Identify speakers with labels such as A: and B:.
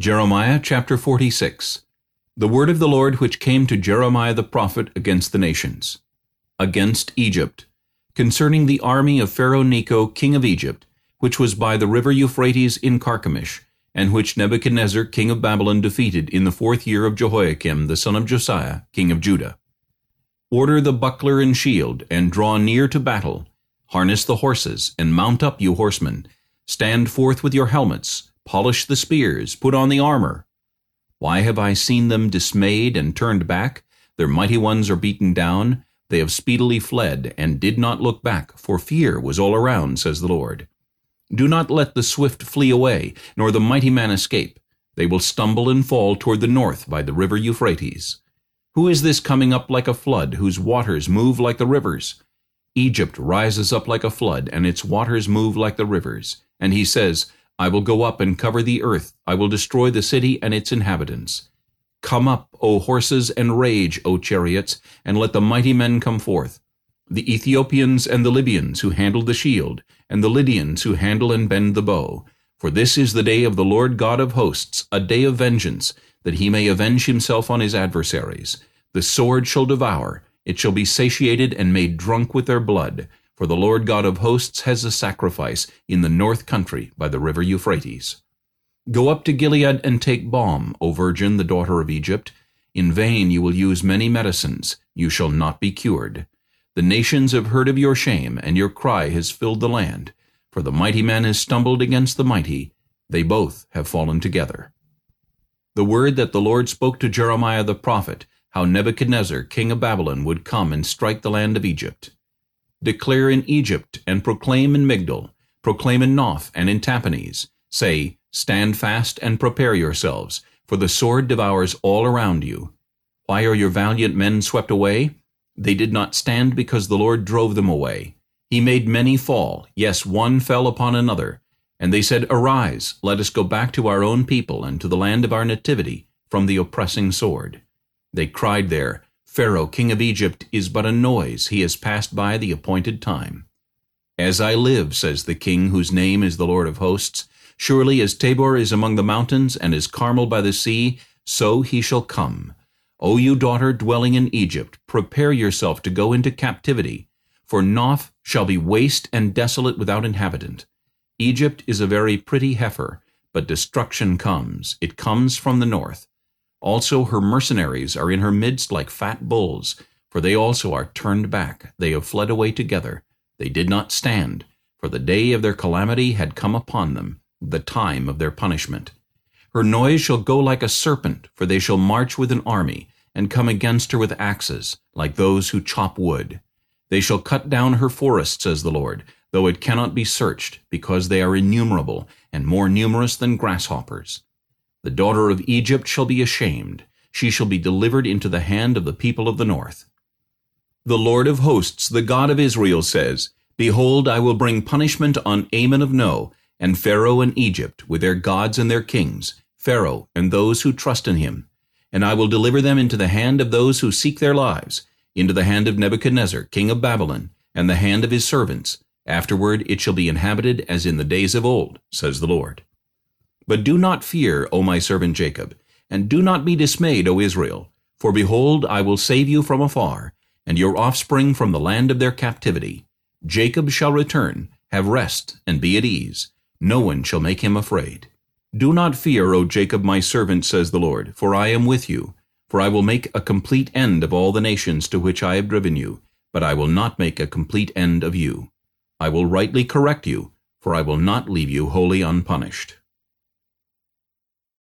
A: Jeremiah chapter 46 The word of the Lord which came to Jeremiah the prophet against the nations. Against Egypt, concerning the army of Pharaoh Necho king of Egypt, which was by the river Euphrates in Carchemish, and which Nebuchadnezzar king of Babylon defeated in the fourth year of Jehoiakim the son of Josiah king of Judah. Order the buckler and shield, and draw near to battle. Harness the horses, and mount up, you horsemen. Stand forth with your helmets, Polish the spears, put on the armor. Why have I seen them dismayed and turned back? Their mighty ones are beaten down. They have speedily fled, and did not look back, for fear was all around, says the Lord. Do not let the swift flee away, nor the mighty man escape. They will stumble and fall toward the north by the river Euphrates. Who is this coming up like a flood, whose waters move like the rivers? Egypt rises up like a flood, and its waters move like the rivers. And he says, I will go up and cover the earth. I will destroy the city and its inhabitants. Come up, O horses, and rage, O chariots, and let the mighty men come forth. The Ethiopians and the Libyans who handle the shield, and the Lydians who handle and bend the bow. For this is the day of the Lord God of hosts, a day of vengeance, that he may avenge himself on his adversaries. The sword shall devour, it shall be satiated and made drunk with their blood. For the Lord God of hosts has a sacrifice in the north country by the river Euphrates. Go up to Gilead and take balm, O virgin, the daughter of Egypt. In vain you will use many medicines, you shall not be cured. The nations have heard of your shame, and your cry has filled the land. For the mighty man has stumbled against the mighty, they both have fallen together. The word that the Lord spoke to Jeremiah the prophet, how Nebuchadnezzar, king of Babylon, would come and strike the land of Egypt. Declare in Egypt, and proclaim in Migdol, proclaim in Noph and in Tahpanhes. Say, Stand fast and prepare yourselves, for the sword devours all around you. Why are your valiant men swept away? They did not stand because the Lord drove them away. He made many fall, yes, one fell upon another. And they said, Arise, let us go back to our own people and to the land of our nativity, from the oppressing sword. They cried there, Pharaoh, king of Egypt, is but a noise. He has passed by the appointed time. As I live, says the king whose name is the Lord of hosts, surely as Tabor is among the mountains and as Carmel by the sea, so he shall come. O you daughter dwelling in Egypt, prepare yourself to go into captivity, for Noph shall be waste and desolate without inhabitant. Egypt is a very pretty heifer, but destruction comes. It comes from the north. Also her mercenaries are in her midst like fat bulls, for they also are turned back. They have fled away together. They did not stand, for the day of their calamity had come upon them, the time of their punishment. Her noise shall go like a serpent, for they shall march with an army, and come against her with axes, like those who chop wood. They shall cut down her forests, says the Lord, though it cannot be searched, because they are innumerable, and more numerous than grasshoppers. The daughter of Egypt shall be ashamed. She shall be delivered into the hand of the people of the north. The Lord of hosts, the God of Israel, says, Behold, I will bring punishment on Amon of No, and Pharaoh and Egypt, with their gods and their kings, Pharaoh and those who trust in him. And I will deliver them into the hand of those who seek their lives, into the hand of Nebuchadnezzar, king of Babylon, and the hand of his servants. Afterward it shall be inhabited as in the days of old, says the Lord. But do not fear, O my servant Jacob, and do not be dismayed, O Israel. For behold, I will save you from afar, and your offspring from the land of their captivity. Jacob shall return, have rest, and be at ease. No one shall make him afraid. Do not fear, O Jacob my servant, says the Lord, for I am with you. For I will make a complete end of all the nations to which I have driven you, but I will not make a complete end of you. I will rightly correct you, for I will not leave you wholly unpunished.